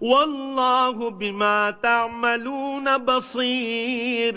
والله بما تعملون بصير.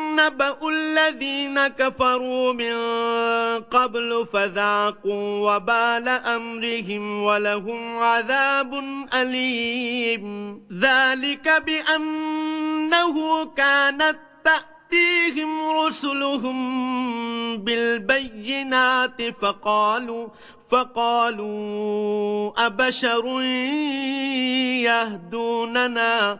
نبأ الذين كفروا من قبل فذاقوا وبال أمرهم ولهم عذاب أليم. ذلك بأنه كانت تأتيهم رسلهم بالبينات فقالوا فقالوا أبشر يهدوننا؟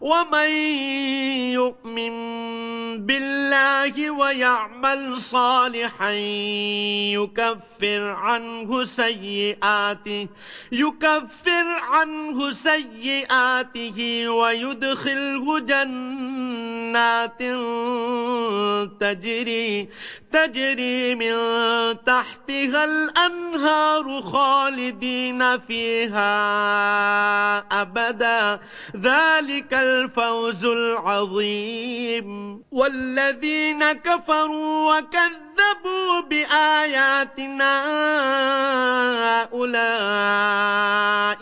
ومن يؤمن بالله ويعمل صالحا يكفر عنه سيئاته يكفر عنه سيئاته ويدخله جنات تجري تجري من تحتها الأنهار خالدين فيها أبدا. ذلك الفوز العظيم. والذين كفروا وكذبوا بآياتنا أولئك